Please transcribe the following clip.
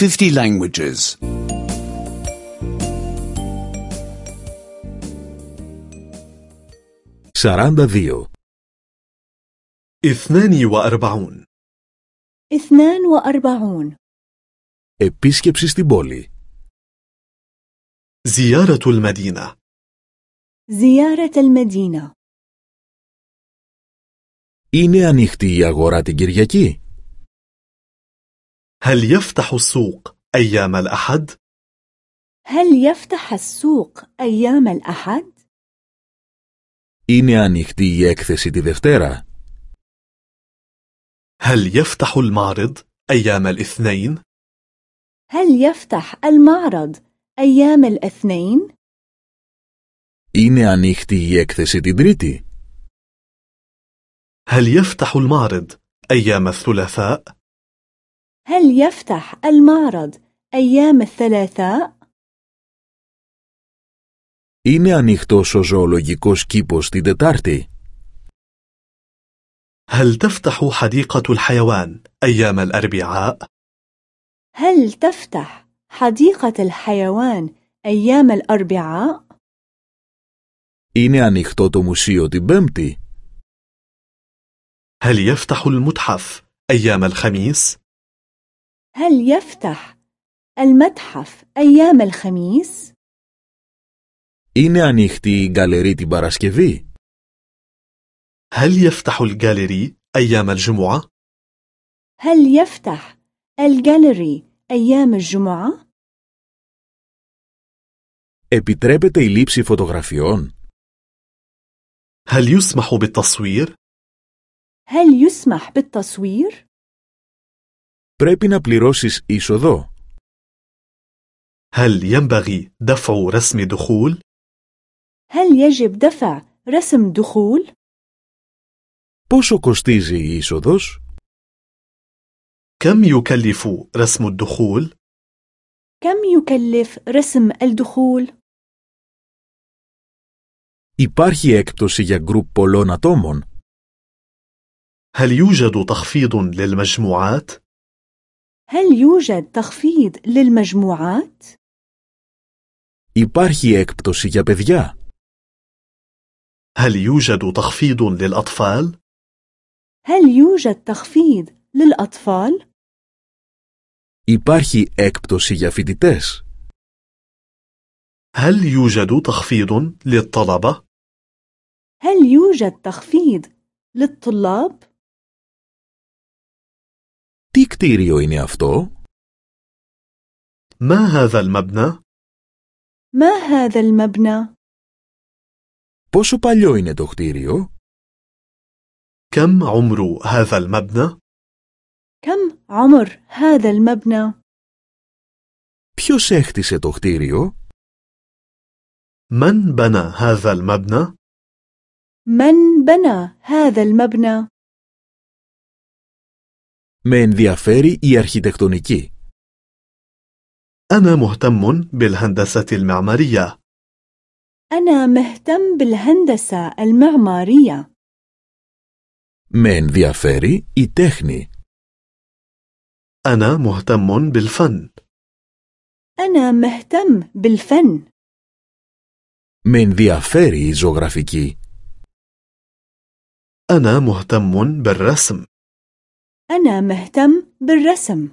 50 languages. 42. اثنان وأربعون اثنان وأربعون Επίσκεψη στην πόλη. زيارة المدينة زيارة المدينة Είναι ανοιχτή η αγορά την Κυριακή. هل يفتح السوق أيام الأحد؟ هل يفتح السوق أيام الأحد؟ Είναι ανοιχτή η έκθεση τη Δευτέρα. هل يفتح المعرض أيام الاثنين؟ هل يفتح المعرض أيام الاثنين؟ Είναι ανοιχτή η έκθεση την Τρίτη. هل يفتح المعرض أيام الثلاثاء؟ هل يفتح المعرض أيام الثلاثاء؟ Είναι ανοιχτός ο ζωολογικός κήπος την Τετάρτη. هل تفتح حديقة الحيوان أيام الأربعاء؟ هل تفتح حديقة الحيوان أيام الأربعاء؟ Είναι ανοιχτό το μουσείο την Πέμπτη. هل يفتح المتحف أيام الخميس؟ هل يفتح المتحف أيام الخميس؟ Είναι ανοιχτή η γκαλερί την Παρασκευή. هل يفتح الجاليري أيام الجمعة؟ هل يفتح الجاليري أيام الجمعة؟ Επιτρέπεται η λήψη φωτογραφιών. هل يسمح بالتصوير؟ هل يسمح بالتصوير؟ Πρέπει να πληρώσεις είσοδο. هل ينبغي دفع رسم دخول؟ هل يجب دفع رسم دخول؟ Πόσο κοστίζει η είσοδος? كم يكلف رسم الدخول؟ كم يكلف رسم الدخول؟ Υπάρχει έκπτωση για γκρουπ πολλών ατόμων. هل يوجد تخفيض للمجموعات؟ هل يوجد تخفيض للمجموعات؟ Υπάρχει έκπτωση για παιδιά. هل يوجد تخفيض للأطفال؟ هل يوجد تخفيض للأطفال؟ Υπάρχει έκπτωση για φοιτητές. هل يوجد تخفيض للطلبة؟ هل يوجد تخفيض للطلاب؟ Τι κτίριο είναι αυτό? ما هذا المبنى؟ ما هذا المبنى؟ Πόσο παλιό είναι το κτίριο? كم عمر هذا المبنى؟ كم عمر هذا المبنى؟ Ποιος έχτισε το κτίριο? من بنى هذا المبنى؟ من بنى هذا المبنى؟ Με ενδιαφέρει η αρχιτεκτονική. أنا مهتم بالهندسة المعمارية أنا مهتم بالهندسة المعمارية. Με ενδιαφέρει η τέχνη. أنا مهتم بالفن أنا مهتم بالفن. Με ενδιαφέρει η ζωγραφική. أنا مهتم بالرسم أنا مهتم بالرسم.